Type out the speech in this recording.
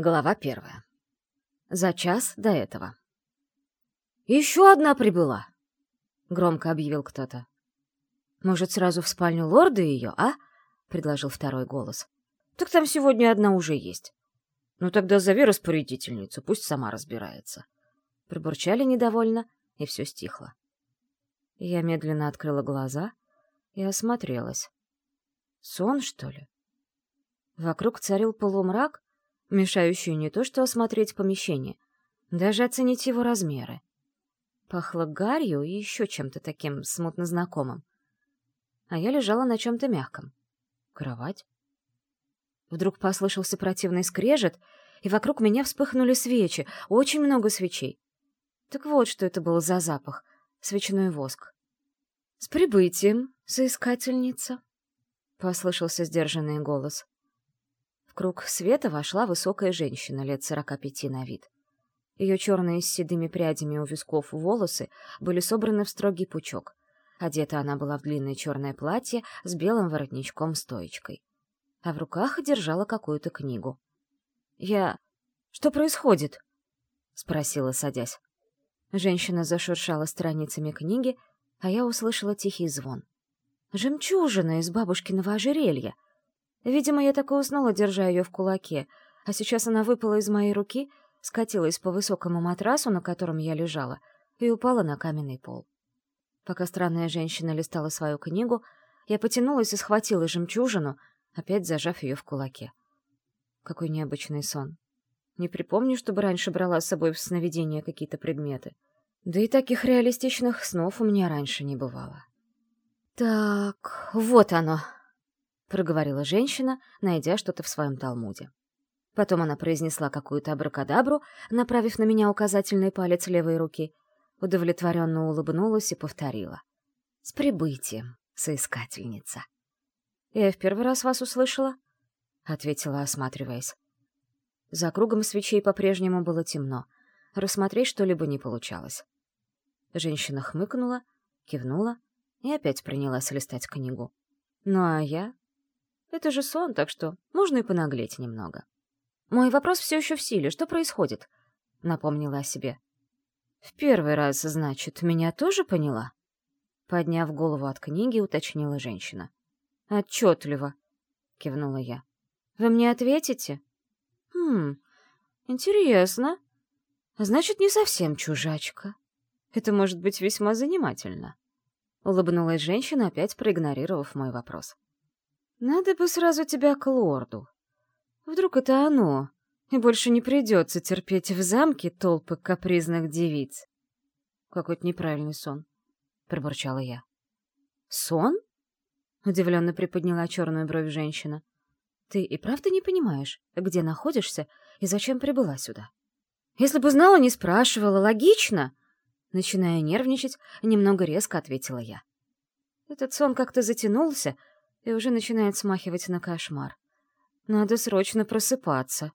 Глава первая. За час до этого. «Еще одна прибыла!» — громко объявил кто-то. «Может, сразу в спальню лорда ее, а?» — предложил второй голос. «Так там сегодня одна уже есть. Ну тогда зови распорядительницу, пусть сама разбирается». Пробурчали недовольно, и все стихло. Я медленно открыла глаза и осмотрелась. Сон, что ли? Вокруг царил полумрак, мешающий не то что осмотреть помещение, даже оценить его размеры. Пахло гарью и еще чем-то таким смутно знакомым. А я лежала на чем-то мягком. Кровать. Вдруг послышался противный скрежет, и вокруг меня вспыхнули свечи, очень много свечей. Так вот, что это был за запах — свечной воск. «С прибытием, соискательница!» — послышался сдержанный голос. Круг света вошла высокая женщина лет сорока пяти на вид. Ее черные с седыми прядями у висков волосы были собраны в строгий пучок. Одета она была в длинное черное платье с белым воротничком-стоечкой. А в руках держала какую-то книгу. «Я... Что происходит?» — спросила, садясь. Женщина зашуршала страницами книги, а я услышала тихий звон. «Жемчужина из бабушкиного ожерелья!» Видимо, я так и уснула, держа ее в кулаке, а сейчас она выпала из моей руки — скатилась по высокому матрасу, на котором я лежала, и упала на каменный пол. Пока странная женщина листала свою книгу, я потянулась и схватила жемчужину, опять зажав ее в кулаке. Какой необычный сон. Не припомню, чтобы раньше брала с собой в сновидения какие-то предметы. Да и таких реалистичных снов у меня раньше не бывало. «Так, вот оно», — проговорила женщина, найдя что-то в своем талмуде. Потом она произнесла какую-то абракадабру, направив на меня указательный палец левой руки, удовлетворенно улыбнулась и повторила. «С прибытием, соискательница!» «Я в первый раз вас услышала», — ответила, осматриваясь. За кругом свечей по-прежнему было темно. Рассмотреть что-либо не получалось. Женщина хмыкнула, кивнула и опять принялась листать книгу. Ну а я? Это же сон, так что можно и понаглеть немного. «Мой вопрос все еще в силе. Что происходит?» — напомнила о себе. «В первый раз, значит, меня тоже поняла?» Подняв голову от книги, уточнила женщина. «Отчетливо», — кивнула я. «Вы мне ответите?» «Хм, интересно. Значит, не совсем чужачка. Это может быть весьма занимательно». Улыбнулась женщина, опять проигнорировав мой вопрос. «Надо бы сразу тебя к лорду», Вдруг это оно, и больше не придется терпеть в замке толпы капризных девиц. Какой-то неправильный сон, — пробурчала я. Сон? — удивленно приподняла черную бровь женщина. Ты и правда не понимаешь, где находишься и зачем прибыла сюда? Если бы знала, не спрашивала, логично. Начиная нервничать, немного резко ответила я. Этот сон как-то затянулся и уже начинает смахивать на кошмар. Надо срочно просыпаться.